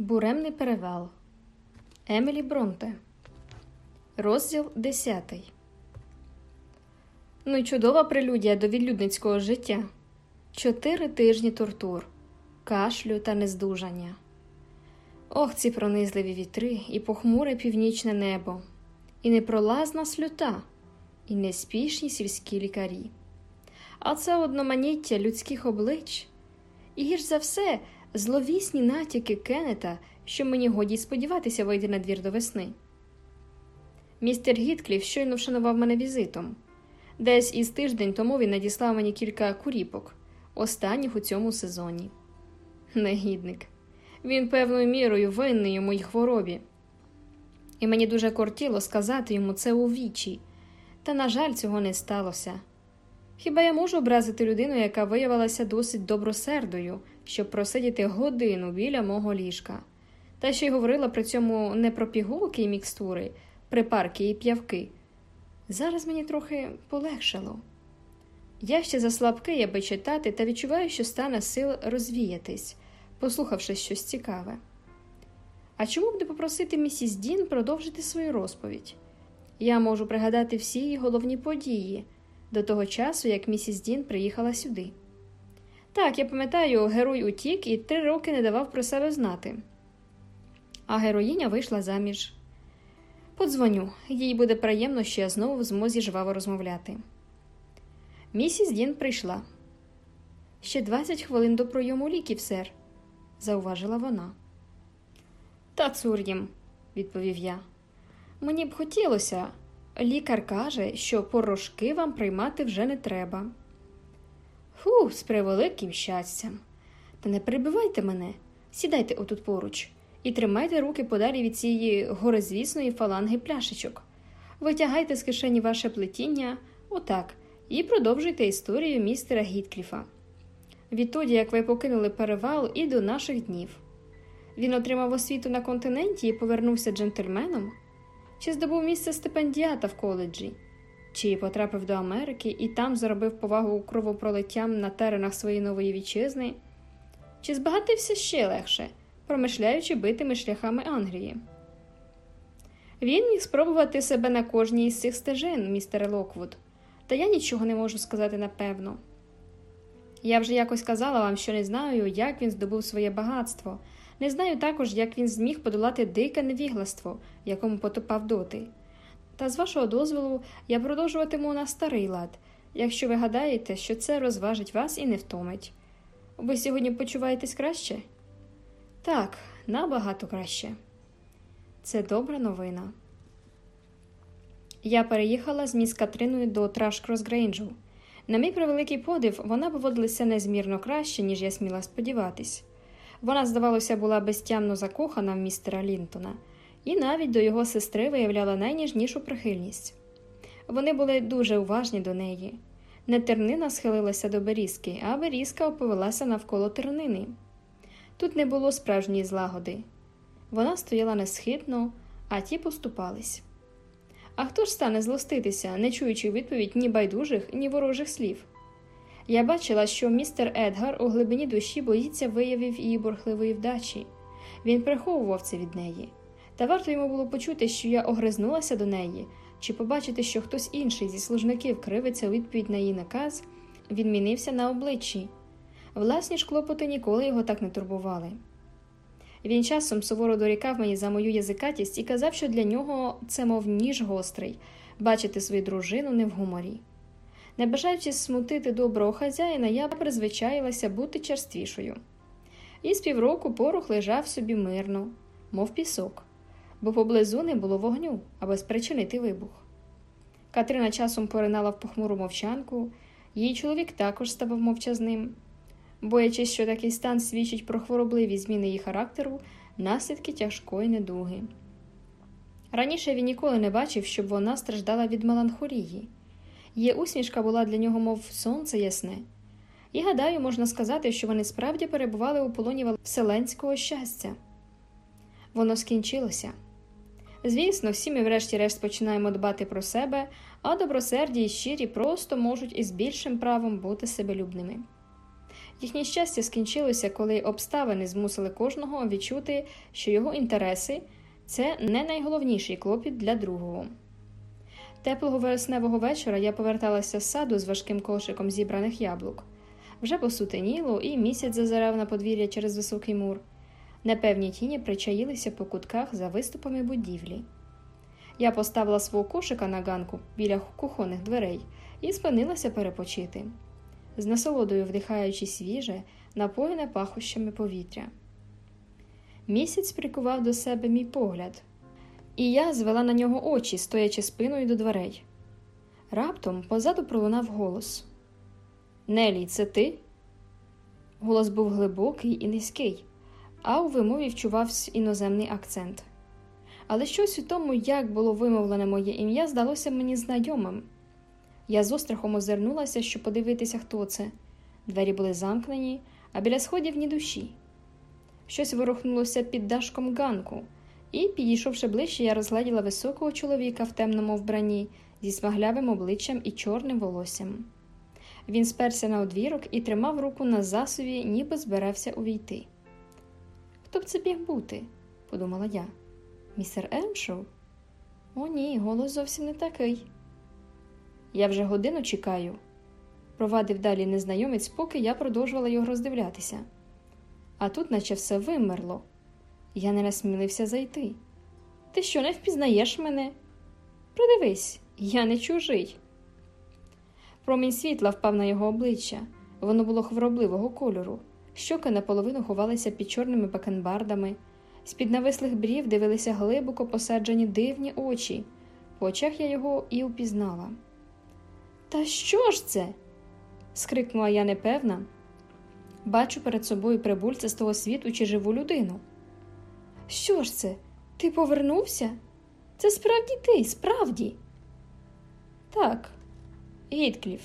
Буремний перевал Емілі Бронте. Розділ 10. Ну й чудова прелюдія до відлюдницького життя. Чотири тижні тортур, кашлю та нездужання. Ох, ці пронизливі вітри, і похмуре північне небо, і непролазна слюта, і неспішні сільські лікарі. А це одноманіття людських облич, і гірш за все зловісні натяки Кеннета, що мені годі сподіватися вийде на двір до весни. Містер Гіткліф щойно вшанував мене візитом. Десь із тиждень тому він надіслав мені кілька куріпок, останніх у цьому сезоні. Негідник. Він певною мірою винний у моїй хворобі. І мені дуже кортіло сказати йому це у вічі, та, на жаль, цього не сталося. Хіба я можу образити людину, яка виявилася досить добросердою, щоб просидіти годину біля мого ліжка, та ще й говорила при цьому не про пігулки і мікстури, припарки і п'явки. Зараз мені трохи полегшало. Я ще заслабкий, аби читати, та відчуваю, що стане сил розвіятись, послухавши щось цікаве. А чому б не попросити місіс Дін продовжити свою розповідь? Я можу пригадати всі її головні події до того часу, як місіс Дін приїхала сюди. Так, я пам'ятаю, герой утік і три роки не давав про себе знати. А героїня вийшла заміж. Подзвоню, їй буде приємно, що я знову в змозі жваво розмовляти. Місіс Дін прийшла. Ще 20 хвилин до пройому ліків, сер, зауважила вона. Та цур їм, відповів я. Мені б хотілося. Лікар каже, що порошки вам приймати вже не треба. Фу, з превеликим щастям. Та не перебивайте мене, сідайте отут поруч і тримайте руки подалі від цієї горизвісної фаланги пляшечок. Витягайте з кишені ваше плетіння, отак, і продовжуйте історію містера Гіткліфа. Відтоді, як ви покинули перевал і до наших днів. Він отримав освіту на континенті і повернувся джентльменом. Чи здобув місце стипендіата в коледжі, чи потрапив до Америки і там заробив повагу кровопролиттям на теренах своєї нової вітчизни, чи збагатився ще легше, промишляючи битими шляхами Англії. Він міг спробувати себе на кожній із цих стежин, містере Локвуд, та я нічого не можу сказати напевно. Я вже якось казала вам, що не знаю, як він здобув своє багатство. Не знаю також, як він зміг подолати дике невігластво, якому потопав доти. Та з вашого дозволу я продовжуватиму на старий лад, якщо ви гадаєте, що це розважить вас і не втомить. Ви сьогодні почуваєтесь краще? Так, набагато краще. Це добра новина. Я переїхала з міс Катриною до Трашкрос Грейнджу. На мій превеликий подив, вона поводилася незмірно краще, ніж я сміла сподіватись. Вона, здавалося, була безтямно закохана в містера Лінтона, і навіть до його сестри виявляла найніжнішу прихильність. Вони були дуже уважні до неї. Не тернина схилилася до берізки, а берізка оповелася навколо тернини. Тут не було справжньої злагоди. Вона стояла несхитно, а ті поступались. А хто ж стане злоститися, не чуючи відповідь ні байдужих, ні ворожих слів? Я бачила, що містер Едгар у глибині душі боїться виявів її борхливої вдачі. Він приховував це від неї. Та варто йому було почути, що я огризнулася до неї, чи побачити, що хтось інший зі служників кривиться у відповідь на її наказ, він мінився на обличчі. Власні ж клопоти ніколи його так не турбували. Він часом суворо дорікав мені за мою язикатість і казав, що для нього це, мов ніж гострий, бачити свою дружину не в гуморі. Не бажаючи смутити доброго хазяїна, я призвичаїлася бути черствішою. І з півроку порох лежав собі мирно, мов пісок, бо поблизу не було вогню, аби спричинити вибух. Катрина часом поринала в похмуру мовчанку, її чоловік також ставав мовчазним, боячись, що такий стан свідчить про хворобливі зміни її характеру, наслідки тяжкої недуги. Раніше він ніколи не бачив, щоб вона страждала від меланхолії. Її усмішка була для нього, мов сонце ясне, і гадаю, можна сказати, що вони справді перебували у полоні вселенського щастя. Воно скінчилося. Звісно, всі ми, врешті-решт, починаємо дбати про себе, а добросерді і щирі просто можуть із більшим правом бути себелюбними. Їхнє щастя скінчилося, коли обставини змусили кожного відчути, що його інтереси це не найголовніший клопіт для другого. Теплого вересневого вечора я поверталася з саду з важким кошиком зібраних яблук. Вже посутеніло, і місяць зазирав на подвір'я через високий мур. Непевні тіні причаїлися по кутках за виступами будівлі. Я поставила свого кошика на ганку біля кухонних дверей і спинилася перепочити, з насолодою вдихаючи свіже, напоєне пахощами повітря. Місяць прикував до себе мій погляд, і я звела на нього очі, стоячи спиною до дверей. Раптом позаду пролунав голос Нелі, це ти? Голос був глибокий і низький, а у вимові вчувався іноземний акцент. Але щось у тому, як було вимовлене моє ім'я, здалося мені знайомим. Я з острахом озирнулася, щоб подивитися, хто це. Двері були замкнені, а біля сходів ні душі. Щось ворухнулося під дашком ганку, і, підійшовши ближче, я розгледіла високого чоловіка в темному вбранні зі смаглявим обличчям і чорним волоссям. Він сперся на одвірок і тримав руку на засуві, ніби збирався увійти. Хто б це міг бути? подумала я. Містер Емшоу? О, ні, голос зовсім не такий. Я вже годину чекаю, провадив далі незнайомець, поки я продовжувала його роздивлятися. А тут, наче все вимерло. Я не насмілився зайти. Ти що не впізнаєш мене? Придивись, я не чужий. Промінь світла впав на його обличчя, воно було хворобливого кольору, щоки наполовину ховалися під чорними бакенбардами, з під навислих брів дивилися глибоко посаджені дивні очі. По очах я його і упізнала. Та що ж це? скрикнула я непевна. Бачу перед собою прибульця з того світу чи живу людину. Що ж це? Ти повернувся? Це справді ти, справді? Так, Гіткліф,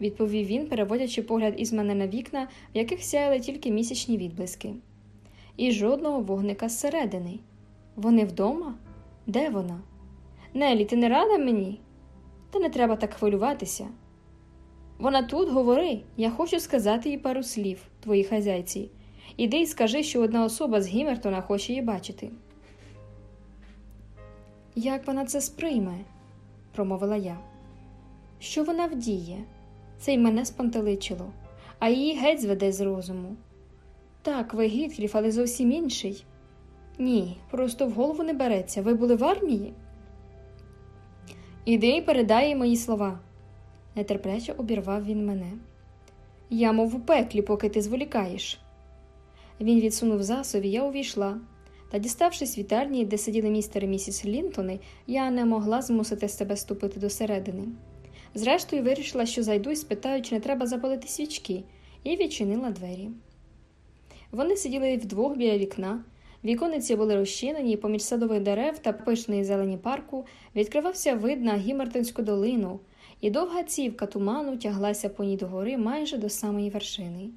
відповів він, переводячи погляд із мене на вікна, в яких сяяли тільки місячні відблиски. І жодного вогника зсередини. Вони вдома? Де вона? Нелі, ти не рада мені? Та не треба так хвилюватися. Вона тут, говори, я хочу сказати їй пару слів, твоїй хазяйці. Іди й скажи, що одна особа з Гімертона хоче її бачити. Як вона це сприйме? промовила я. Що вона вдіє? Це й мене спантеличило, а її геть зведе з розуму. Так, ви Гітхріф, але зовсім інший. Ні, просто в голову не береться. Ви були в армії? Іди і передай мої слова, нетерпляче обірвав він мене. Я, мов у пеклі, поки ти зволікаєш. Він відсунув засові, я увійшла, та, діставшись вітальні, де сиділи містер і місіс Лінтони, я не могла змусити себе ступити до середини. Зрештою, вирішила, що зайду і спитаю, чи не треба запалити свічки, і відчинила двері. Вони сиділи вдвох біля вікна, вікониці були розчинені, і поміж садових дерев та пишної зелені парку відкривався вид на Гімертонську долину, і довга цівка туману тяглася по ній догори майже до самої вершини.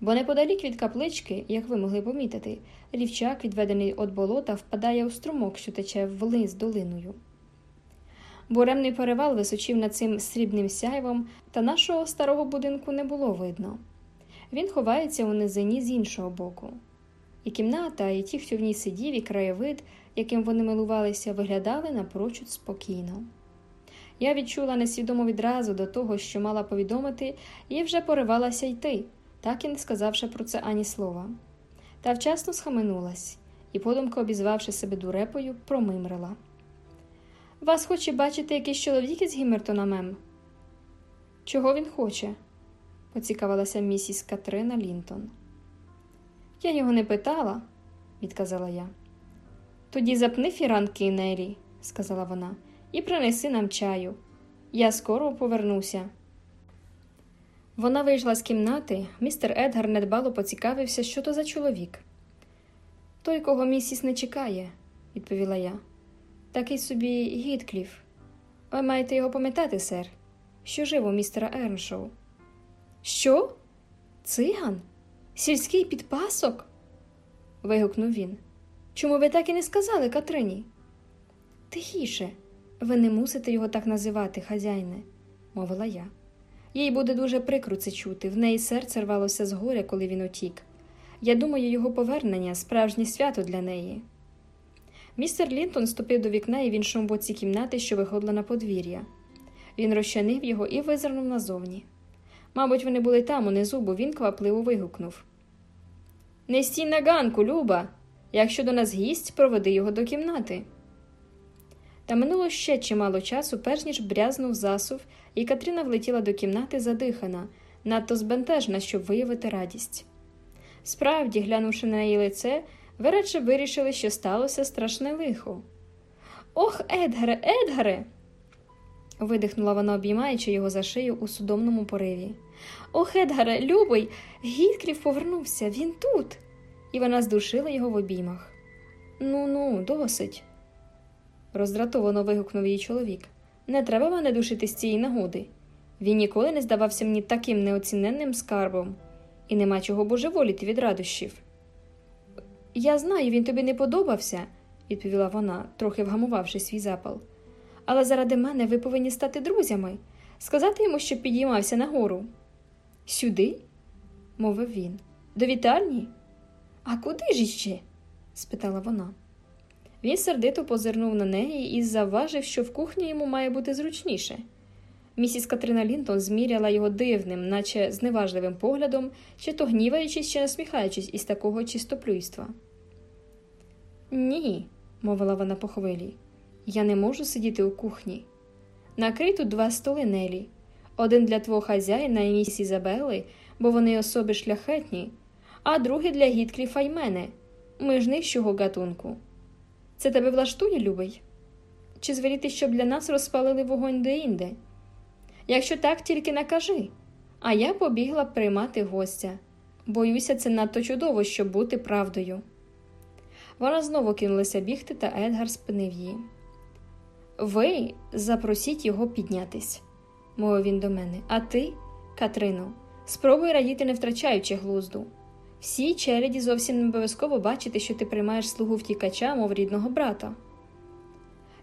Бо неподалік від каплички, як ви могли помітити, рівчак, відведений від болота, впадає у струмок, що тече вниз долиною. Буремний перевал височив над цим срібним сяйвом, та нашого старого будинку не було видно. Він ховається у низині з іншого боку. І кімната, і ті, хто в ній сидів, і краєвид, яким вони милувалися, виглядали напрочуд спокійно. Я відчула несвідомо відразу до того, що мала повідомити, і вже поривалася йти, так і не сказавши про це ані слова. Та вчасно схаменулась і, подумки обізвавши себе дурепою, промимрила. Вас хоче бачити якийсь чоловік із Гімертона, мем? Чого він хоче? поцікавилася місіс Катрина Лінтон. Я його не питала, відказала я. Тоді запни фіранки, Нері, сказала вона, і принеси нам чаю. Я скоро повернуся. Вона вийшла з кімнати, містер Едгар недбало поцікавився, що то за чоловік. Той, кого місіс не чекає, відповіла я. Такий собі Гіткліф. Ви маєте його пам'ятати, сер, що жив у містера Ерншоу. Що? Циган? Сільський підпасок? вигукнув він. Чому ви так і не сказали Катрині? Тихіше, ви не мусите його так називати, хазяйне, мовила я. Їй буде дуже прикро це чути, в неї серце рвалося з горя, коли він утік. Я думаю, його повернення справжнє свято для неї. Містер Лінтон ступив до вікна і в іншому боці кімнати, що виходила на подвір'я. Він розчинив його і визирнув назовні. Мабуть, вони були там, унизу, бо він квапливо вигукнув Не стій на ганку, Люба. Якщо до нас гість, проведи його до кімнати. Та минуло ще чимало часу, перш ніж брязнув засув, і Катріна влетіла до кімнати задихана, надто збентежна, щоб виявити радість. Справді, глянувши на її лице, ви радше вирішили, що сталося страшне лихо. Ох, Едгаре, Едгаре. видихнула вона, обіймаючи його за шию у судомному пориві. Ох, Едгаре, любий, Гіткрів повернувся, він тут. І вона здушила його в обіймах. Ну, ну, досить. роздратовано вигукнув її чоловік. Не треба мене душити з цієї нагоди. Він ніколи не здавався мені таким неоціненним скарбом, і нема чого божеволіти від радощів. Я знаю, він тобі не подобався, відповіла вона, трохи вгамувавши свій запал. Але заради мене ви повинні стати друзями, сказати йому, щоб підіймався нагору. Сюди? мовив він. До вітальні? А куди ж іще? спитала вона. Він сердито позирнув на неї і завважив, що в кухні йому має бути зручніше. Місіс Катрина Лінтон зміряла його дивним, наче зневажливим поглядом, чи то гніваючись, чи насміхаючись із такого чистоплюйства. Ні, мовила вона по хвилі, я не можу сидіти у кухні. Накрий тут два столи Нелі, один для твого хазяїна і міс Ізабели, бо вони особи шляхетні, а другий для Гіткліфа й мене. Ми ж нижчого гатунку. Це тебе влаштує, любий? Чи звеліти, щоб для нас розпалили вогонь де-інде? Якщо так, тільки накажи. А я побігла приймати гостя. Боюся, це надто чудово, щоб бути правдою. Вона знову кинулася бігти, та Едгар спинив її. Ви запросіть його піднятись, мовив він до мене. А ти, Катрино, спробуй радіти, не втрачаючи глузду. Всій череді зовсім не обов'язково бачити, що ти приймаєш слугу втікача, мов рідного брата.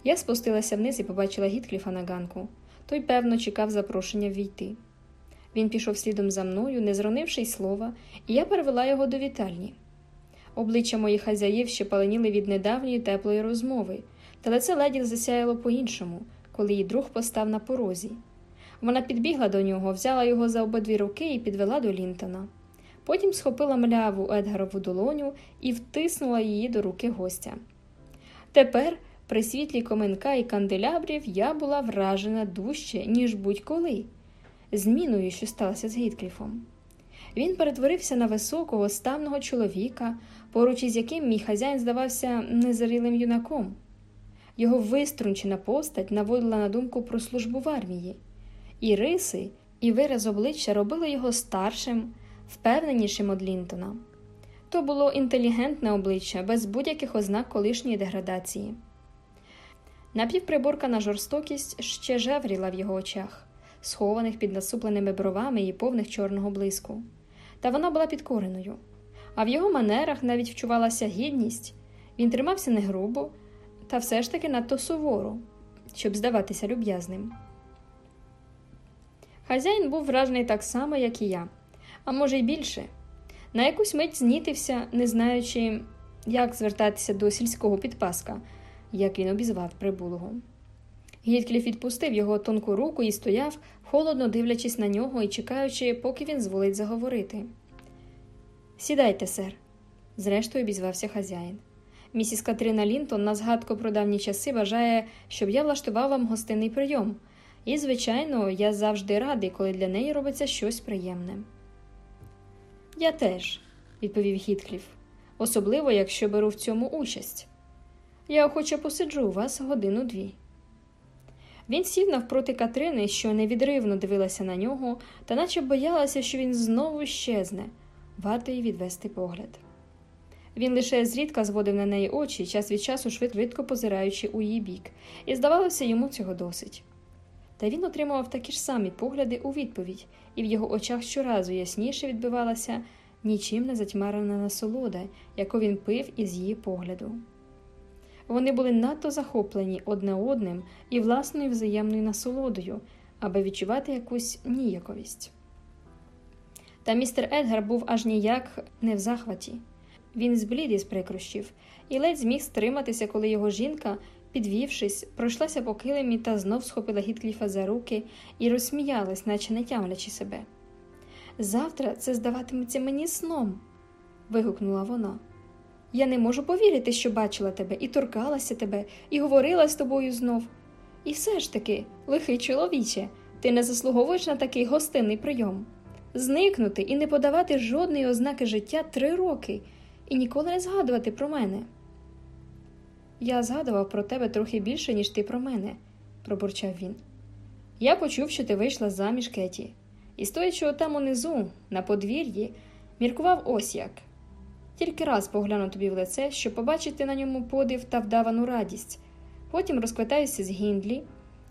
Я спустилася вниз і побачила Гіткліфа на ганку. Той, певно, чекав запрошення ввійти. Він пішов слідом за мною, не зронивши й слова, і я перевела його до вітальні. Обличчя моїх хазяїв ще паленіли від недавньої теплої розмови, та лице леді засяяло по-іншому, коли її друг постав на порозі. Вона підбігла до нього, взяла його за обидві руки і підвела до Лінтона. Потім схопила мляву Едгарову долоню і втиснула її до руки гостя. Тепер, при світлі коменка і канделябрів, я була вражена дужче, ніж будь-коли, зміною, що сталося з Гіткліфом. Він перетворився на високого, ставного чоловіка, поруч із яким мій хазяїн здавався незрілим юнаком. Його виструнчена постать наводила на думку про службу в армії, і риси, і вираз обличчя робили його старшим, впевненішим од Лінтона. То було інтелігентне обличчя без будь-яких ознак колишньої деградації. Напівприборкана жорстокість ще жевріла в його очах, схованих під насупленими бровами і повних чорного блиску. Та вона була підкореною. А в його манерах навіть вчувалася гідність, він тримався не грубо, та все ж таки надто суворо, щоб здаватися люб'язним. Хазяїн був вражений так само, як і я, а може й більше. На якусь мить знітився, не знаючи, як звертатися до сільського підпаска, як він обізвав прибулого. Гіткліф відпустив його тонку руку і стояв, холодно дивлячись на нього і чекаючи, поки він зволить заговорити. Сідайте, сер, зрештою обізвався хазяїн. Місіс Катрина Лінтон на згадку про давні часи вважає, щоб я влаштував вам гостинний прийом, і, звичайно, я завжди радий, коли для неї робиться щось приємне. Я теж, відповів Гіткліф, особливо, якщо беру в цьому участь. Я охоче посиджу у вас годину дві. Він сів навпроти Катрини, що невідривно дивилася на нього, та наче боялася, що він знову щезне, варто їй відвести погляд. Він лише зрідка зводив на неї очі, час від часу швидко позираючи у її бік, і здавалося, йому цього досить. Та він отримував такі ж самі погляди у відповідь, і в його очах щоразу ясніше відбивалася нічим не затьмарена насолода, яку він пив із її погляду. Вони були надто захоплені одне одним і власною взаємною насолодою, аби відчувати якусь ніяковість. Та містер Едгар був аж ніяк не в захваті. Він зблід із прикрощів і ледь зміг стриматися, коли його жінка, підвівшись, пройшлася по килимі та знов схопила Гіткліфа за руки і розсміялась, наче не тямлячи себе. Завтра це здаватиметься мені сном. вигукнула вона. Я не можу повірити, що бачила тебе, і торкалася тебе, і говорила з тобою знов. І все ж таки, лихий чоловіче, ти не заслуговуєш на такий гостинний прийом. Зникнути і не подавати жодної ознаки життя три роки і ніколи не згадувати про мене. Я згадував про тебе трохи більше, ніж ти про мене, пробурчав він. Я почув, що ти вийшла заміж Кеті, і стоячи отам унизу, на подвір'ї, міркував ось як. Тільки раз погляну тобі в лице, щоб побачити на ньому подив та вдавану радість, потім розквитаюся з Гіндлі,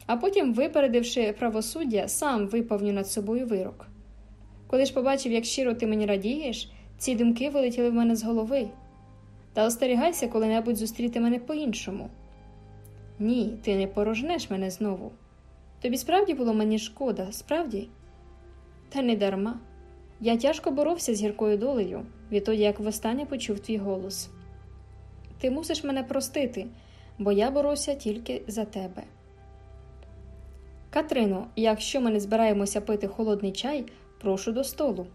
а потім, випередивши правосуддя, сам виповню над собою вирок. Коли ж побачив, як щиро ти мені радієш, ці думки вилетіли в мене з голови. Та остерігайся коли-небудь зустріти мене по-іншому. Ні, ти не порожнеш мене знову. Тобі справді було мені шкода, справді? Та не дарма. Я тяжко боровся з гіркою долею, відтоді як востаннє почув твій голос. Ти мусиш мене простити, бо я боровся тільки за тебе. Катрино, якщо ми не збираємося пити холодний чай, прошу до столу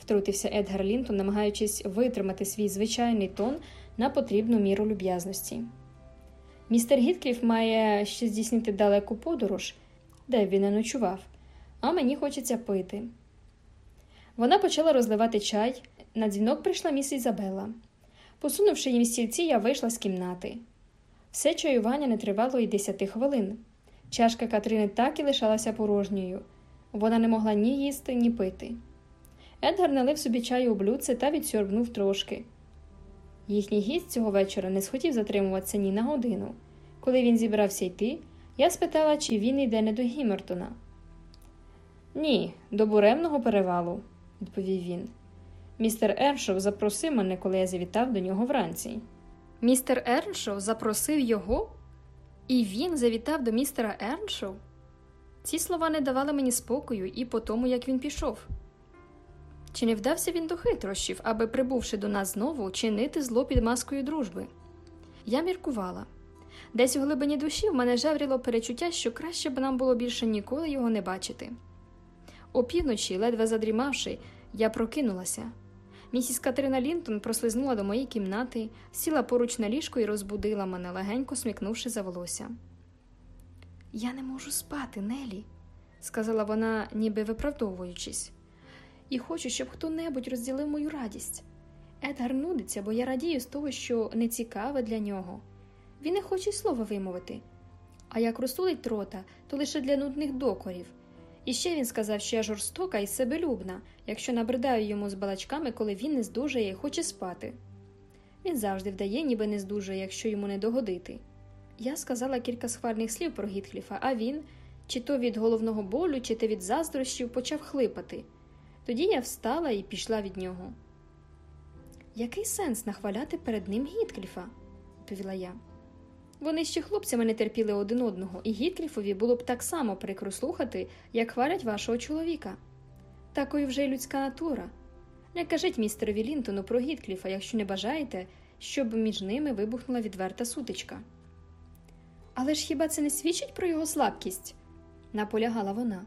втрутився Едгар Лінтон, намагаючись витримати свій звичайний тон на потрібну міру люб'язності. Містер Гіткліф має ще здійснити далеку подорож, де він не ночував, а мені хочеться пити. Вона почала розливати чай, на дзвінок прийшла міс Ізабела. Посунувши їм стільці, я вийшла з кімнати. Все чаювання не тривало й десяти хвилин. Чашка Катрини так і лишалася порожньою. Вона не могла ні їсти, ні пити. Едгар налив собі чаю у блюдце та відсьорбнув трошки. Їхній гість цього вечора не схотів затримуватися ні на годину. Коли він зібрався йти, я спитала, чи він йде не до Гімертона. Ні, до буремного перевалу, відповів він. Містер Ершов запросив мене, коли я завітав до нього вранці. Містер Ерншоу запросив його? І він завітав до містера Ерншоу? Ці слова не давали мені спокою і по тому, як він пішов. Чи не вдався він до хитрощів, аби, прибувши до нас знову, чинити зло під маскою дружби? Я міркувала. Десь у глибині душі в мене жевріло перечуття, що краще б нам було більше ніколи його не бачити. Опівночі, ледве задрімавши, я прокинулася. Місіс Катерина Лінтон прослизнула до моєї кімнати, сіла поруч на ліжко і розбудила мене, легенько смікнувши за волосся. Я не можу спати, Нелі, сказала вона, ніби виправдовуючись і хочу, щоб хто-небудь розділив мою радість. Едгар нудиться, бо я радію з того, що не цікаве для нього. Він не хоче й слова вимовити. А як розсудить рота, то лише для нудних докорів. І ще він сказав, що я жорстока і себелюбна, якщо набридаю йому з балачками, коли він не здужає і хоче спати. Він завжди вдає, ніби не здужує, якщо йому не догодити. Я сказала кілька схвальних слів про Гітхліфа, а він, чи то від головного болю, чи то від заздрощів, почав хлипати. Тоді я встала і пішла від нього. Який сенс нахваляти перед ним Гіткліфа? відповіла я. Вони ще хлопцями не терпіли один одного, і Гіткліфові було б так само прикро слухати, як хвалять вашого чоловіка. Такою вже й людська натура. Не кажіть містерові Лінтону про Гіткліфа, якщо не бажаєте, щоб між ними вибухнула відверта сутичка. Але ж хіба це не свідчить про його слабкість? наполягала вона.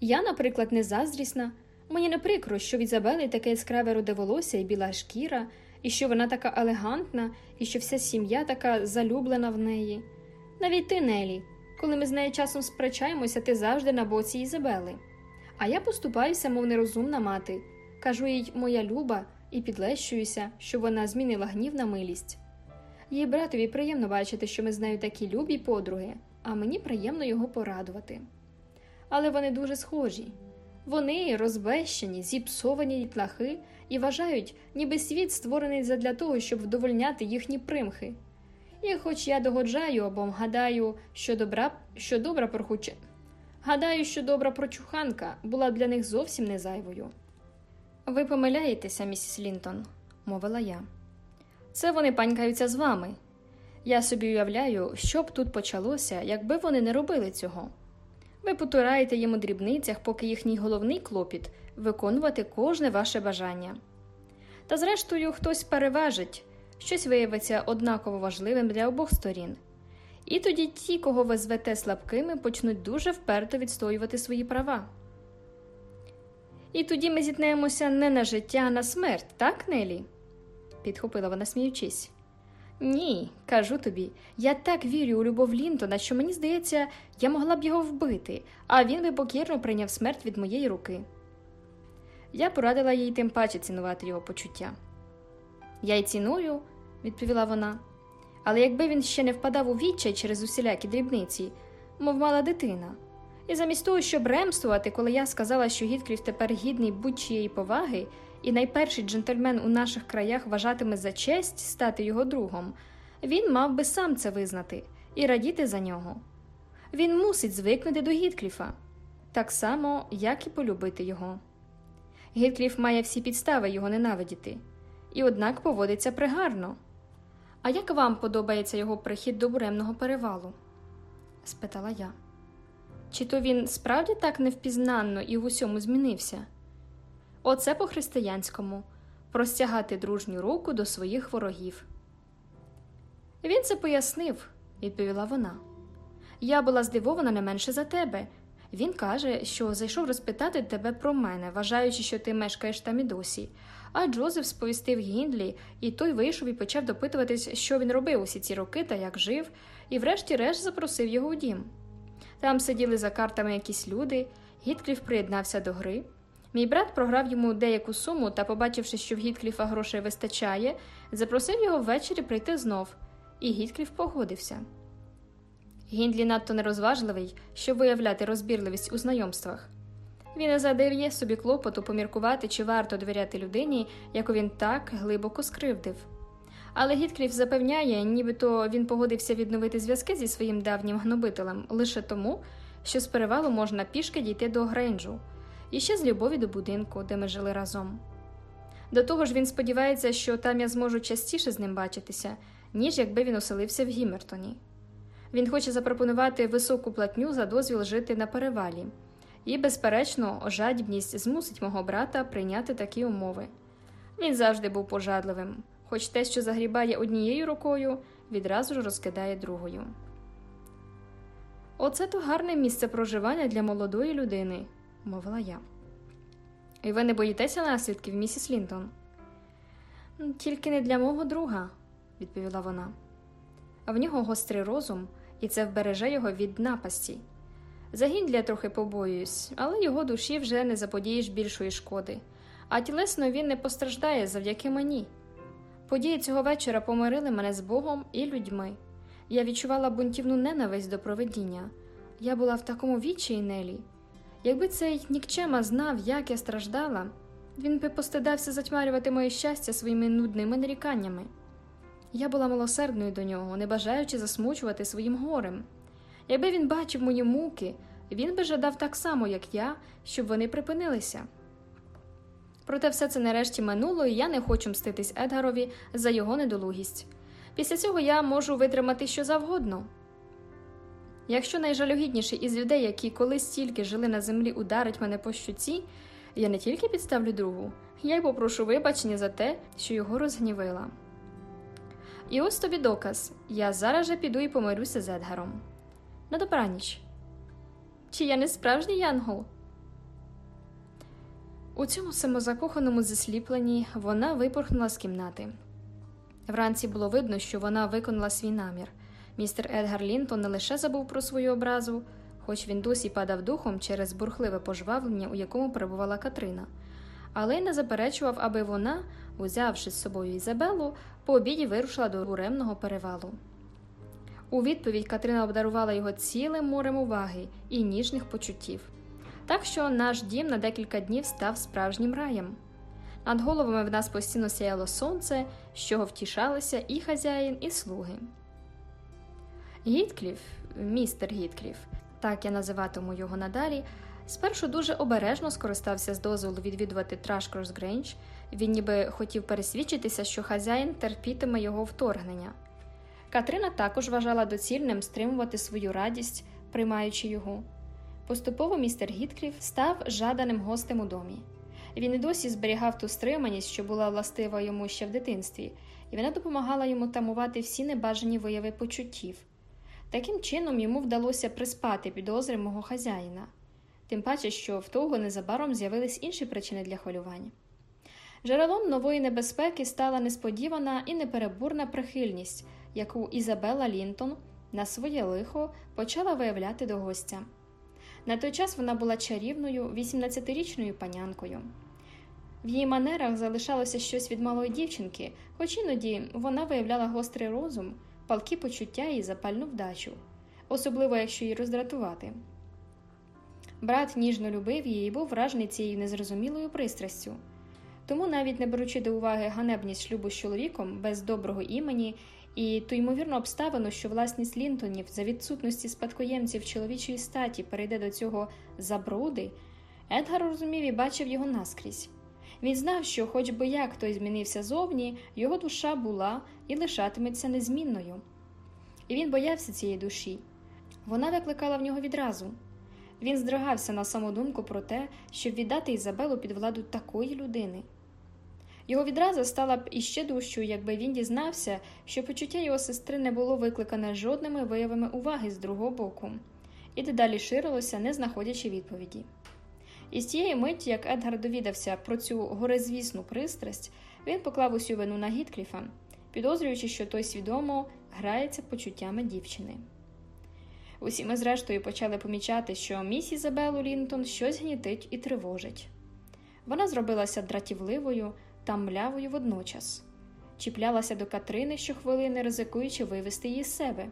Я, наприклад, не заздрісна. Мені не прикро, що в Ізабели таке яскраве роде волосся і біла шкіра, і що вона така елегантна, і що вся сім'я така залюблена в неї. Навіть ти, Нелі, коли ми з нею часом сперечаємося, ти завжди на боці Ізабели. А я поступаюся, мов нерозумна мати, кажу їй моя люба, і підлещуюся, що вона змінила гнів на милість. Їй братові приємно бачити, що ми з нею такі любі подруги, а мені приємно його порадувати. Але вони дуже схожі. Вони розбещені, зіпсовані дітлахи і вважають, ніби світ створений задля того, щоб вдовольняти їхні примхи. І хоч я догоджаю обом, гадаю, що добра що добра прохуче. Гадаю, що добра прочуханка була для них зовсім не зайвою. Ви помиляєтеся, місіс Лінтон, мовила я. Це вони панькаються з вами. Я собі уявляю, що б тут почалося, якби вони не робили цього. Ви потураєте їм у дрібницях, поки їхній головний клопіт виконувати кожне ваше бажання. Та зрештою хтось переважить, щось виявиться однаково важливим для обох сторін. І тоді ті, кого ви звете слабкими, почнуть дуже вперто відстоювати свої права. І тоді ми зіткнемося не на життя, а на смерть, так, Нелі? підхопила вона, сміючись. Ні, кажу тобі, я так вірю у любов Лінтона, що мені здається, я могла б його вбити, а він би покірно прийняв смерть від моєї руки. Я порадила їй тим паче цінувати його почуття. Я й ціную, відповіла вона, але якби він ще не впадав у відчай через усілякі дрібниці, мов мала дитина. І замість того, щоб ремствувати, коли я сказала, що Гіткріф тепер гідний будь-чиєї поваги, і найперший джентльмен у наших краях вважатиме за честь стати його другом, він мав би сам це визнати і радіти за нього. Він мусить звикнути до Гіткліфа, так само, як і полюбити його. Гіткліф має всі підстави його ненавидіти, і однак поводиться пригарно. А як вам подобається його прихід до буремного перевалу? спитала я. Чи то він справді так невпізнанно і в усьому змінився? Оце по-християнському простягати дружню руку до своїх ворогів. Він це пояснив, відповіла вона. Я була здивована не менше за тебе. Він каже, що зайшов розпитати тебе про мене, вважаючи, що ти мешкаєш там і досі. А Джозеф сповістив Гіндлі, і той вийшов і почав допитуватись, що він робив усі ці роки та як жив, і врешті-решт запросив його у дім. Там сиділи за картами якісь люди, Гіткліф приєднався до гри. Мій брат програв йому деяку суму та, побачивши, що в Гіткліфа грошей вистачає, запросив його ввечері прийти знов, і Гіткліф погодився. Гіндлі надто нерозважливий, щоб виявляти розбірливість у знайомствах. Він не задає собі клопоту поміркувати, чи варто довіряти людині, яку він так глибоко скривдив. Але Гіткліф запевняє, нібито він погодився відновити зв'язки зі своїм давнім гнобителем лише тому, що з перевалу можна пішки дійти до Грейнджу, і ще з любові до будинку, де ми жили разом. До того ж, він сподівається, що там я зможу частіше з ним бачитися, ніж якби він оселився в Гіммертоні. Він хоче запропонувати високу платню за дозвіл жити на перевалі, і, безперечно, жадібність змусить мого брата прийняти такі умови. Він завжди був пожадливим, хоч те, що загрібає однією рукою, відразу ж розкидає другою. Оце то гарне місце проживання для молодої людини, мовила я. І ви не боїтеся наслідків, місіс Лінтон? Тільки не для мого друга, відповіла вона. В нього гострий розум, і це вбереже його від напасті. Загіндля трохи побоююсь, але його душі вже не заподієш більшої шкоди, а тілесно він не постраждає завдяки мені. Події цього вечора помирили мене з Богом і людьми. Я відчувала бунтівну ненависть до проведіння. Я була в такому відчаї Нелі. Якби цей нікчема знав, як я страждала, він би постидався затьмарювати моє щастя своїми нудними наріканнями. Я була милосердною до нього, не бажаючи засмучувати своїм горем. Якби він бачив мої муки, він би жадав так само, як я, щоб вони припинилися. Проте все це нарешті минуло, і я не хочу мститись Едгарові за його недолугість. Після цього я можу витримати що завгодно. Якщо найжалюгідніший із людей, які колись тільки жили на землі, ударить мене по щуці, я не тільки підставлю другу, я й попрошу вибачення за те, що його розгнівила. І ось тобі доказ я зараз же піду і помирюся з Едгаром. На добраніч. Чи я не справжній янгол? У цьому самозакоханому засліпленні вона випорхнула з кімнати. Вранці було видно, що вона виконала свій намір. Містер Едгар Лінтон не лише забув про свою образу, хоч він досі падав духом через бурхливе пожвавлення, у якому перебувала Катрина, але й не заперечував, аби вона, узявши з собою Ізабелу, по обіді вирушила до буремного перевалу. У відповідь Катрина обдарувала його цілим морем уваги і ніжних почуттів. Так що наш дім на декілька днів став справжнім раєм. Над головами в нас постійно сяяло сонце, з чого втішалися і хазяїн, і слуги. Гіткліф, містер Гіткліф, так я називатиму його надалі, спершу дуже обережно скористався з дозволу відвідувати Трашкрос Грейндж, він ніби хотів пересвідчитися, що хазяїн терпітиме його вторгнення. Катрина також вважала доцільним стримувати свою радість, приймаючи його. Поступово містер Гіткліф став жаданим гостем у домі. Він і досі зберігав ту стриманість, що була властива йому ще в дитинстві, і вона допомагала йому тамувати всі небажані вияви почуттів. Таким чином йому вдалося приспати підозри мого хазяїна, тим паче, що в того незабаром з'явились інші причини для хвилювання. Джерелом нової небезпеки стала несподівана і неперебурна прихильність, яку Ізабела Лінтон на своє лихо почала виявляти до гостя. На той час вона була чарівною 18-річною панянкою. В її манерах залишалося щось від малої дівчинки, хоч іноді вона виявляла гострий розум, палкі почуття і запальну вдачу, особливо якщо її роздратувати. Брат ніжно любив її і був вражений цією незрозумілою пристрастю. Тому, навіть не беручи до уваги ганебність шлюбу з чоловіком без доброго імені і ту ймовірну обставину, що власність Лінтонів за відсутності спадкоємців чоловічої статі перейде до цього забруди, Едгар розумів і бачив його наскрізь. Він знав, що, хоч би як той змінився зовні, його душа була і лишатиметься незмінною. І він боявся цієї душі. Вона викликала в нього відразу. Він здригався на саму думку про те, щоб віддати Ізабелу під владу такої людини. Його відразу стала б іще дужчою, якби він дізнався, що почуття його сестри не було викликане жодними виявами уваги з другого боку, і дедалі ширилося, не знаходячи відповіді. І з тієї миті, як Едгар довідався про цю горизвісну пристрасть, він поклав усю вину на Гіткліфа, підозрюючи, що той свідомо грається почуттями дівчини. Усі ми, зрештою, почали помічати, що міс Ізабелу Лінтон щось гнітить і тривожить. Вона зробилася дратівливою та млявою водночас, чіплялася до Катрини щохвилини, ризикуючи вивести її з себе.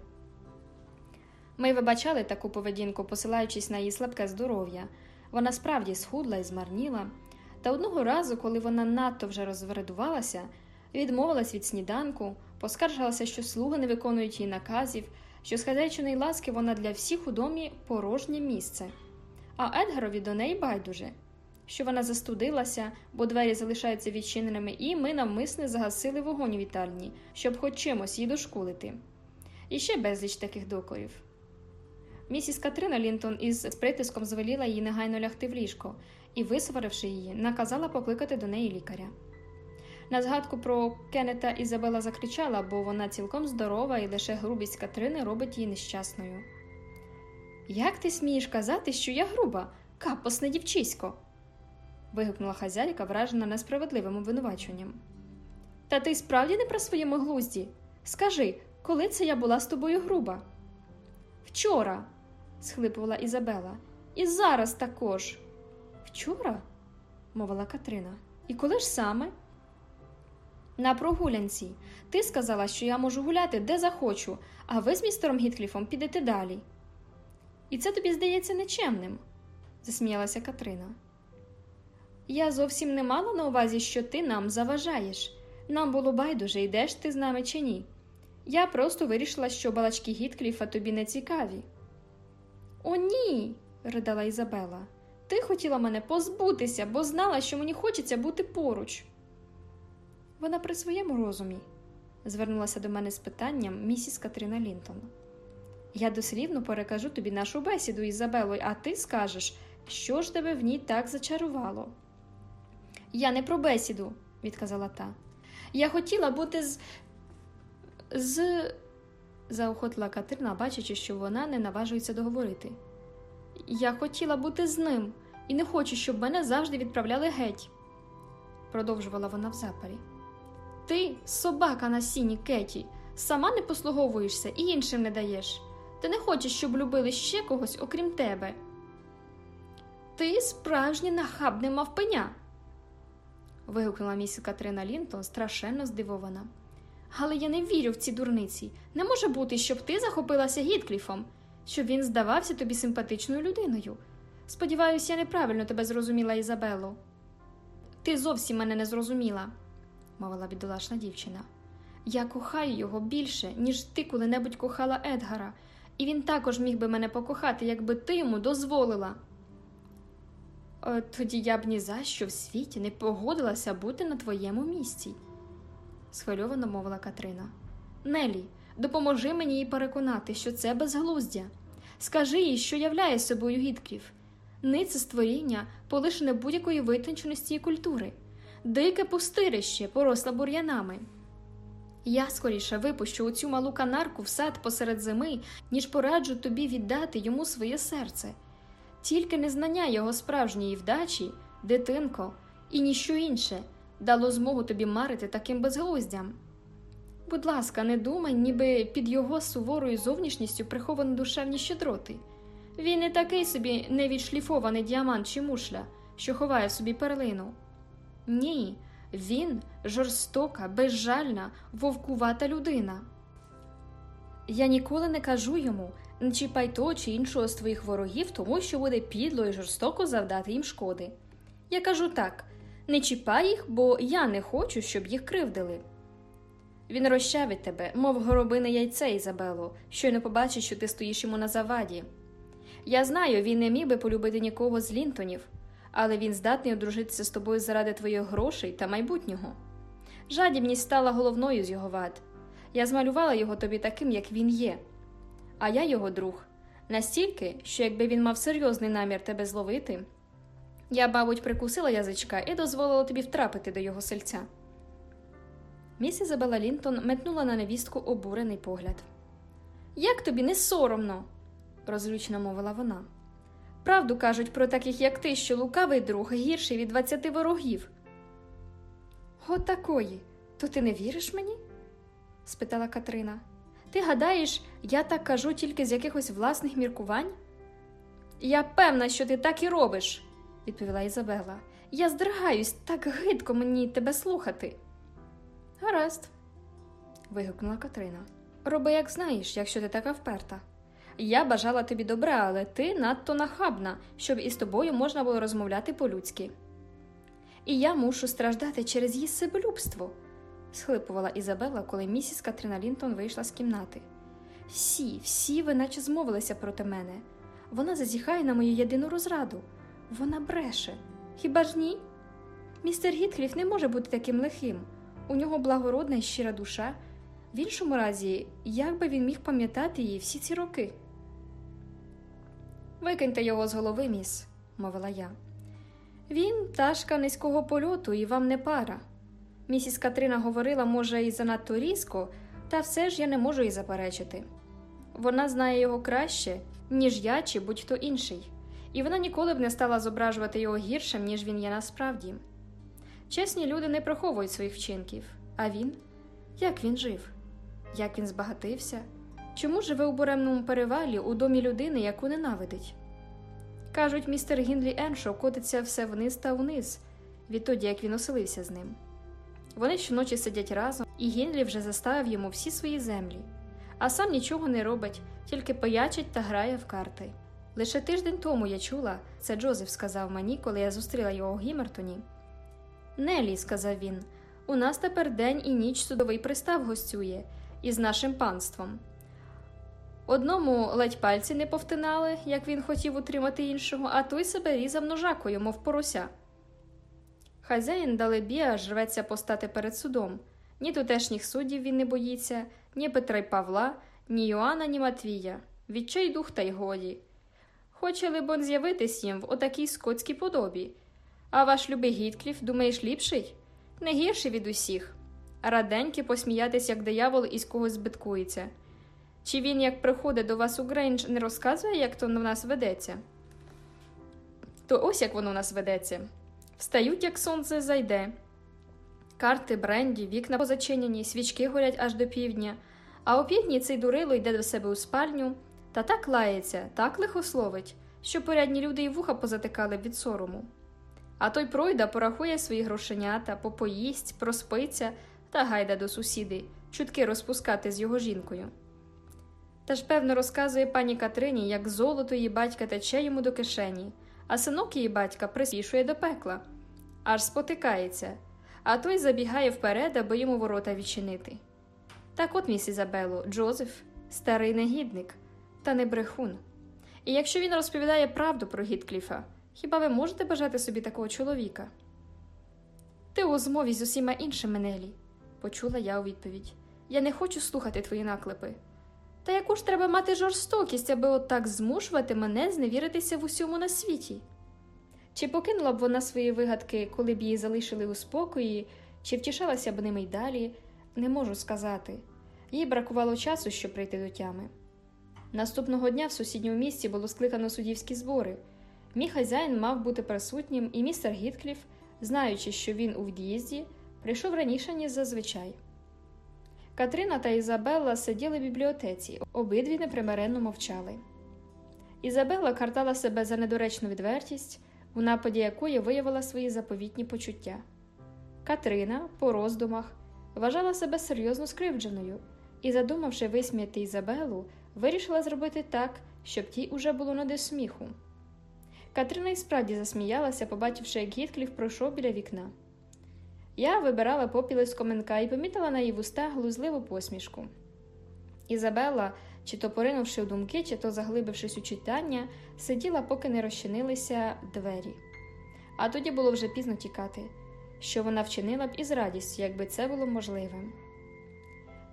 Ми вибачали таку поведінку, посилаючись на її слабке здоров'я. Вона справді схудла і змарніла, та одного разу, коли вона надто вже розвредувалася, відмовилась від сніданку, поскаржилася, що слуги не виконують її наказів, що з хазяйчиної ласки вона для всіх у домі порожнє місце, а Едгарові до неї байдуже, що вона застудилася, бо двері залишаються відчиненими, і ми навмисне загасили вогонь у вітальні, щоб хоч чимось її дошкулити. І ще безліч таких докорів. Місіс Катрина Лінтон із притиском звеліла їй негайно лягти в ліжко і, висваривши її, наказала покликати до неї лікаря. На згадку про Кеннета Ізабела закричала, бо вона цілком здорова і лише грубість Катрини робить її нещасною. Як ти смієш казати, що я груба, капосне дівчисько? вигукнула хазяйка, вражена несправедливим обвинуваченням. Та ти справді не про своєму глузді? Скажи, коли це я була з тобою груба? Вчора, схлипувала Ізабела, і зараз також. Вчора? мовила Катрина. І коли ж саме? На прогулянці. Ти сказала, що я можу гуляти де захочу, а ви з містером Гіткліфом підете далі. І це тобі здається нечемним, засміялася Катрина. Я зовсім не мала на увазі, що ти нам заважаєш. Нам було байдуже, йдеш ти з нами чи ні. Я просто вирішила, що балачки Гіткліфа тобі не цікаві. О, ні, ридала Ізабела. Ти хотіла мене позбутися, бо знала, що мені хочеться бути поруч. Вона при своєму розумі, звернулася до мене з питанням місіс Катрина Лінтон. Я дослівно перекажу тобі нашу бесіду, Ізабелою, а ти скажеш, що ж тебе в ній так зачарувало. Я не про бесіду, відказала та. Я хотіла бути з. з. заохотила Катерина, бачачи, що вона не наважується договорити. Я хотіла бути з ним і не хочу, щоб мене завжди відправляли геть, продовжувала вона в запарі. Ти, собака на сіні Кеті, сама не послуговуєшся і іншим не даєш. Ти не хочеш, щоб любили ще когось, окрім тебе. Ти справжнє нахабне мавпеня. вигукнула місіс Катрина Лінтон, страшенно здивована. Але я не вірю в ці дурниці. Не може бути, щоб ти захопилася Гіткліфом, щоб він здавався тобі симпатичною людиною. Сподіваюся, я неправильно тебе зрозуміла, Ізабело. Ти зовсім мене не зрозуміла, мовила бідолашна дівчина. Я кохаю його більше, ніж ти коли-небудь кохала Едгара, і він також міг би мене покохати, якби ти йому дозволила. «Е, тоді я б ні за що в світі не погодилася бути на твоєму місці, схвильовано мовила Катрина. Нелі, допоможи мені їй переконати, що це безглуздя. Скажи їй, що являє собою Гіткліф. Нице створіння, полишене будь-якої витонченості і культури, дике пустирище, поросле бур'янами. Я скоріше випущу оцю малу канарку в сад посеред зими, ніж пораджу тобі віддати йому своє серце. Тільки незнання його справжньої вдачі, дитинко, і ніщо інше дало змогу тобі марити таким безглуздям. Будь ласка, не думай, ніби під його суворою зовнішністю приховані душевні щедроти. Він не такий собі невідшліфований діамант чи мушля, що ховає в собі перлину. Ні, він жорстока, безжальна, вовкувата людина. Я ніколи не кажу йому не чіпай того чи іншого з твоїх ворогів, тому що буде підло і жорстоко завдати їм шкоди. Я кажу так не чіпай їх, бо я не хочу, щоб їх кривдили. Він розчавить тебе, мов горобине яйце, Ізабело, щойно побачить, що ти стоїш йому на заваді. Я знаю, він не міг би полюбити нікого з Лінтонів, але він здатний одружитися з тобою заради твоїх грошей та майбутнього. Жадібність стала головною з його вад. Я змалювала його тобі таким, як він є. А я його друг, настільки, що якби він мав серйозний намір тебе зловити, я, мабуть, прикусила язичка і дозволила тобі втрапити до його сельця. Міс Ізабела Лінтон метнула на невістку обурений погляд. Як тобі не соромно? розлючно мовила вона. Правду кажуть про таких, як ти, що лукавий друг гірший від двадцяти ворогів. От такої. То ти не віриш мені? спитала Катрина. Ти гадаєш, я так кажу тільки з якихось власних міркувань? Я певна, що ти так і робиш, відповіла Ізабела. Я здригаюсь, так гидко мені тебе слухати. Гаразд, вигукнула Катрина. Роби, як знаєш, якщо ти така вперта. Я бажала тобі добра, але ти надто нахабна, щоб із тобою можна було розмовляти по-людськи. І я мушу страждати через її себелюбство, схлипувала Ізабела, коли місіс Катрина Лінтон вийшла з кімнати. Всі, всі ви наче змовилися проти мене. Вона зазіхає на мою єдину розраду. Вона бреше. Хіба ж ні? Містер Гіткліф не може бути таким лихим. У нього благородна і щира душа. В іншому разі, як би він міг пам'ятати її всі ці роки? Викиньте його з голови, міс, мовила я. Він пташка низького польоту і вам не пара. Місіс Катрина говорила, може, і занадто різко, та все ж я не можу їй заперечити. Вона знає його краще, ніж я чи будь-хто інший, і вона ніколи б не стала зображувати його гіршим, ніж він є насправді. Чесні люди не приховують своїх вчинків, а він як він жив, як він збагатився, чому живе у буремному перевалі у домі людини, яку ненавидить? Кажуть, містер Гінлі Еншо котиться все вниз та вниз, відтоді як він оселився з ним. Вони щоночі сидять разом, і Гінлі вже заставив йому всі свої землі, а сам нічого не робить, тільки паячить та грає в карти. Лише тиждень тому я чула, це Джозеф сказав мені, коли я зустріла його у Гімертоні. Нелі, сказав він, у нас тепер день і ніч судовий пристав гостює із нашим панством. Одному ледь пальці не повтинали, як він хотів утримати іншого, а той себе різав ножакою, мов порося. Хазяїн далебі аж рветься постати перед судом. Ні тутешніх суддів він не боїться, ні Петра й Павла, ні Йоанна, ні Матвія. Відчай дух та й годі. Хоче, либон, з'явитись їм в отакій скотській подобі. А ваш любий Гіткліф, думаєш, ліпший? Не гірший від усіх. Раденьки посміятись, як диявол із когось збиткується. Чи він, як приходить до вас у Грейндж, не розказує, як то в нас ведеться? То ось як воно в нас ведеться. Встають, як сонце зайде. Карти, бренді, вікна позачинені, свічки горять аж до півдня, а опівдні цей дурило йде до себе у спальню та так лається, так лихословить, що порядні люди й вуха позатикали від сорому. А той пройда порахує свої грошенята, попоїсть, проспиться та гайда до сусіди, чутки розпускати з його жінкою. Та ж, певно, розказує пані Катрині, як золото її батька тече йому до кишені, а синок її батька приспішує до пекла, аж спотикається, а той забігає вперед, аби йому ворота відчинити. Так от, міс Ізабело, Джозеф, старий негідник, та не брехун. І якщо він розповідає правду про Гіткліфа, хіба ви можете бажати собі такого чоловіка? Ти у змові з усіма іншими Нелі, почула я у відповідь. Я не хочу слухати твої наклепи. Та яку ж треба мати жорстокість, аби отак змушувати мене зневіритися в усьому на світі? Чи покинула б вона свої вигадки, коли б її залишили у спокої, чи втішалася б ними й далі, не можу сказати. Їй бракувало часу, щоб прийти до тями. Наступного дня в сусідньому місті було скликано суддівські збори. Мій хазяїн мав бути присутнім, і містер Гіткліф, знаючи, що він у від'їзді, прийшов раніше, ніж зазвичай. Катрина та Ізабелла сиділи в бібліотеці, обидві непримиренно мовчали. Ізабелла картала себе за недоречну відвертість, у нападі якої виявила свої заповітні почуття. Катрина, по роздумах, вважала себе серйозно скривдженою і, задумавши висміяти Ізабелу, вирішила зробити так, щоб тій уже було не до сміху. Катрина і справді засміялася, побачивши, як Гіткліф пройшов біля вікна. Я вибирала попіли з коменка і помітила на її вуста глузливу посмішку. Ізабелла, чи то поринувши в думки, чи то заглибившись у читання, сиділа, поки не розчинилися двері. А тоді було вже пізно тікати, що вона вчинила б із радістю, якби це було можливим.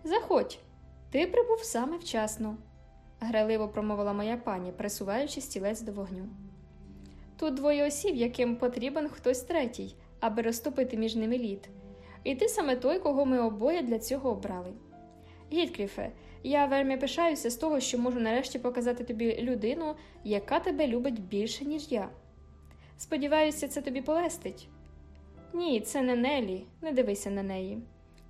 Заходь, ти прибув саме вчасно, граливо промовила моя пані, присуваючи стілець до вогню. Тут двоє осіб, яким потрібен хтось третій, аби розтопити між ними лід. І ти саме той, кого ми обоє для цього обрали. Гіткліфе, я вельми пишаюся з того, що можу нарешті показати тобі людину, яка тебе любить більше, ніж я. Сподіваюся, це тобі полестить. Ні, це не Нелі, не дивися на неї.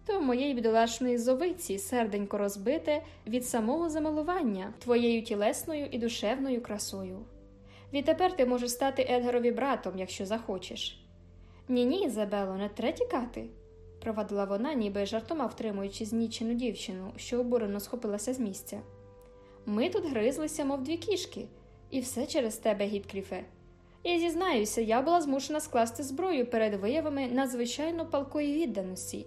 То моєї бідолашної зовиці серденько розбите від самого замилування твоєю тілесною і душевною красою. Відтепер ти можеш стати Едгарові братом, якщо захочеш. Ні, ні, Ізабело, не треба тікати, провадила вона, ніби жартома втримуючи знічену дівчину, що обурено схопилася з місця. Ми тут гризлися, мов дві кішки, і все через тебе, Гіткліфе. І зізнаюся, я була змушена скласти зброю перед виявами надзвичайно палкої відданості.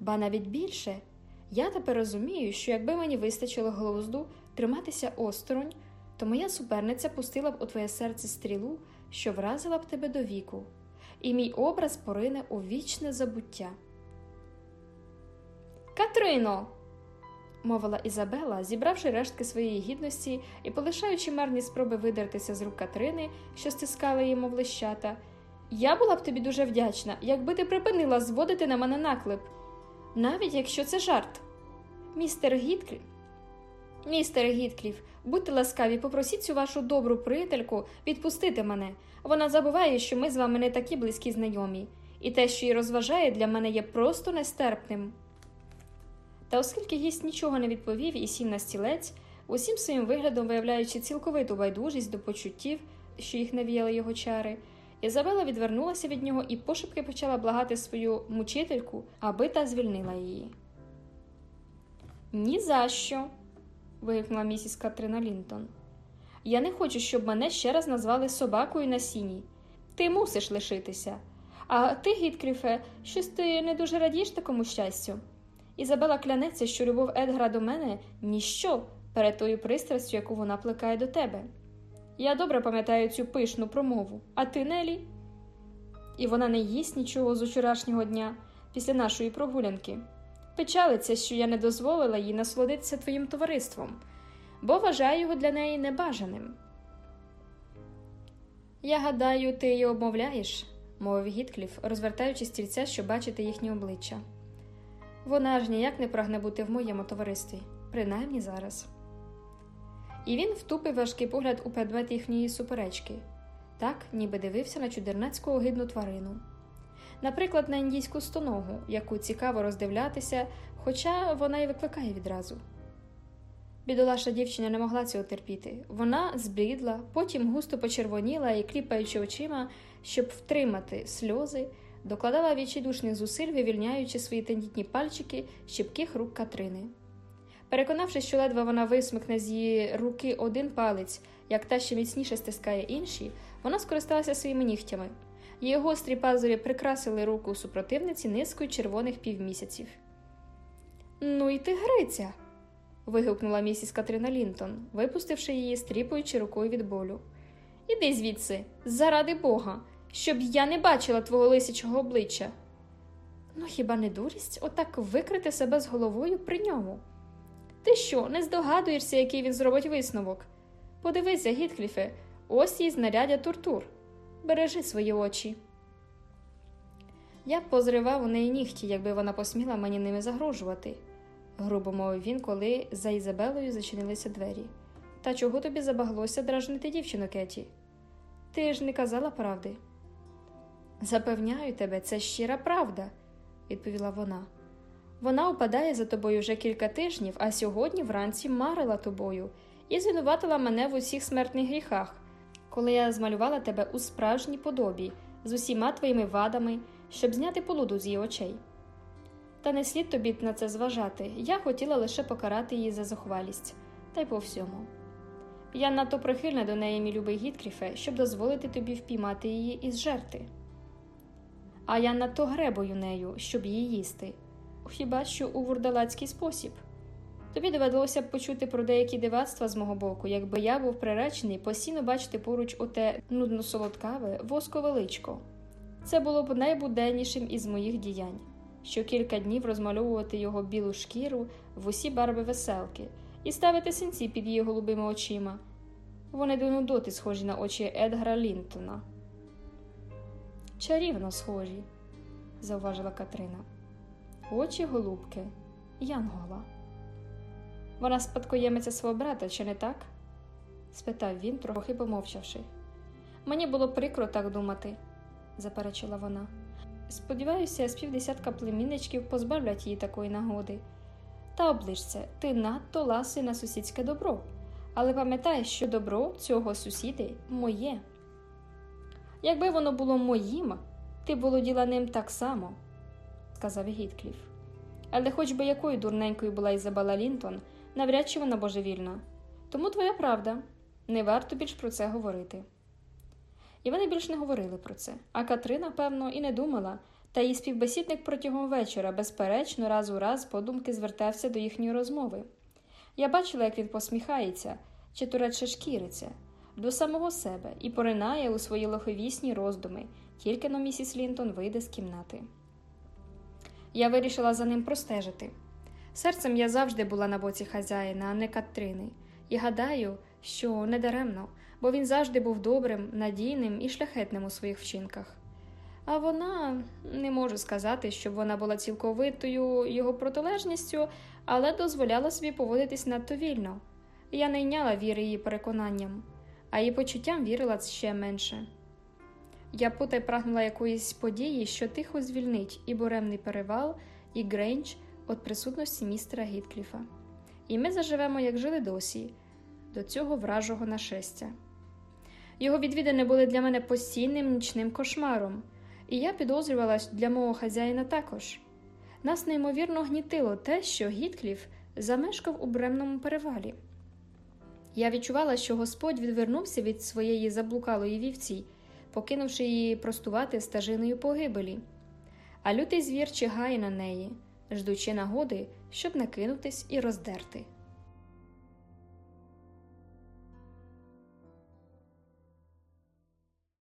Ба навіть більше, я тепер розумію, що якби мені вистачило глузду триматися осторонь, то моя суперниця пустила б у твоє серце стрілу, що вразила б тебе до віку, і мій образ порине у вічне забуття. Катрино. мовила Ізабела, зібравши рештки своєї гідності і полишаючи марні спроби видертися з рук Катрини, що стискали її, мов лищата, я була б тобі дуже вдячна, якби ти припинила зводити на мене наклеп, навіть якщо це жарт. Містер Гіткліф, містер Гіткліф, будьте ласкаві, попросіть цю вашу добру приятельку відпустити мене. Вона забуває, що ми з вами не такі близькі знайомі, і те, що її розважає, для мене є просто нестерпним. Та оскільки гість нічого не відповів і сів на стілець, усім своїм виглядом виявляючи цілковиту байдужість до почуттів, що їх навіяли його чари, Ізабела відвернулася від нього і пошепки почала благати свою мучительку, аби та звільнила її. «Ні за що!» – вигукнула місіс Катрина Лінтон. Я не хочу, щоб мене ще раз назвали собакою на сіні. Ти мусиш лишитися. А ти, Гіткріфе, щось ти не дуже радієш такому щастю. Ізабела клянеться, що любов Едгара до мене ніщо перед тою пристрастю, яку вона плекає до тебе. Я добре пам'ятаю цю пишну промову, а ти, Нелі? І вона не їсть нічого з учорашнього дня після нашої прогулянки. Печалиться, що я не дозволила їй насолодитися твоїм товариством, бо вважаю його для неї небажаним. Я гадаю, ти її обмовляєш, мовив Гіткліф, розвертаючи стільця, щоб бачити їхні обличчя. Вона ж ніяк не прагне бути в моєму товаристві, принаймні зараз. І він втупив важкий погляд у предмет їхньої суперечки, так, ніби дивився на чудернацьку огидну тварину. Наприклад, на індійську стоногу, яку цікаво роздивлятися, хоча вона й викликає відразу. Бідолаша дівчина не могла цього терпіти. Вона зблідла, потім густо почервоніла і, кліпаючи очима, щоб втримати сльози, докладала відчайдушних зусиль, вивільняючи свої тендітні пальчики з чіпких рук Катрини. Переконавшись, що ледве вона висмикне з її руки один палець, як та ще міцніше стискає інші, вона скористалася своїми нігтями. Її гострі пазурі прикрасили руку супротивниці низкою червоних півмісяців. Ну і ти гриця. вигукнула місіс Катрина Лінтон, випустивши її, стріпуючи рукою від болю. Іди звідси, заради бога, щоб я не бачила твого лисячого обличчя. Ну, хіба не дурість отак викрити себе з головою при ньому? Ти що, не здогадуєшся, який він зробить висновок? Подивися, Гіткліфе, ось їй знаряддя тортур. Бережи свої очі. Я б позривав у неї нігті, якби вона посміла мені ними загрожувати, грубо мовив він, коли за Ізабелою зачинилися двері. Та чого тобі забаглося дражнити дівчину, Кеті? Ти ж не казала правди. Запевняю тебе, це щира правда, відповіла вона. Вона упадає за тобою вже кілька тижнів, а сьогодні вранці марила тобою і звинуватила мене в усіх смертних гріхах, коли я змалювала тебе у справжній подобі з усіма твоїми вадами, щоб зняти полуду з її очей. Та не слід тобі на це зважати, я хотіла лише покарати її за зухвалість, та й по всьому. Я надто прихильна до неї, мій любий Гіткріфе, щоб дозволити тобі впіймати її і зжерти. А я надто гребою нею, щоб її їсти, хіба що у вурдалацький спосіб. Тобі довелося б почути про деякі дивацтва з мого боку, якби я був приречений постійно бачити поруч оте нудно солодкаве восковеличко. Це було б найбуденнішим із моїх діянь, що кілька днів розмальовувати його білу шкіру в усі барви веселки і ставити синці під її голубими очима. Вони до нудоти схожі на очі Едгара Лінтона. Чарівно схожі, зауважила Катрина. Очі голубки, Янгола. Вона спадкоємиця свого брата, чи не так? спитав він, трохи помовчавши. Мені було прикро так думати, заперечила вона. Сподіваюся, з півдесятка племінничків позбавлять її такої нагоди. Та оближся, ти надто ласий на сусідське добро, але пам'ятай, що добро цього сусіди моє. Якби воно було моїм, ти б володіла ним так само, сказав Гіткліф. Але хоч би якою дурненькою була Ізабела Лінтон, навряд чи вона божевільна. Тому твоя правда, не варто більш про це говорити. І вони більш не говорили про це, а Катрина, певно, і не думала, та її співбесідник протягом вечора, безперечно, раз у раз подумки звертався до їхньої розмови. Я бачила, як він посміхається, чи то радше шкіриться, до самого себе і поринає у свої лоховісні роздуми, тільки но місіс Лінтон вийде з кімнати. Я вирішила за ним простежити. Серцем я завжди була на боці хазяїна, а не Катрини, і гадаю, що недаремно, бо він завжди був добрим, надійним і шляхетним у своїх вчинках. А вона не можу сказати, щоб вона була цілковитою його протилежністю, але дозволяла собі поводитись надто вільно. Я не йняла віри її переконанням, а її почуттям вірила ще менше. Я потай прагнула якоїсь події, що тихо звільнить і буремний перевал, і Грейндж від присутності містера Гіткліфа. І ми заживемо, як жили досі, до цього вражого нашестя. Його відвідини були для мене постійним нічним кошмаром, і я підозрювала для мого хазяїна також. Нас неймовірно гнітило те, що Гіткліф замешкав у бремному перевалі. Я відчувала, що Господь відвернувся від своєї заблукалої вівці, покинувши її простувати стежиною погибелі, а лютий звір чигає на неї, ждучи нагоди, щоб накинутись і роздерти.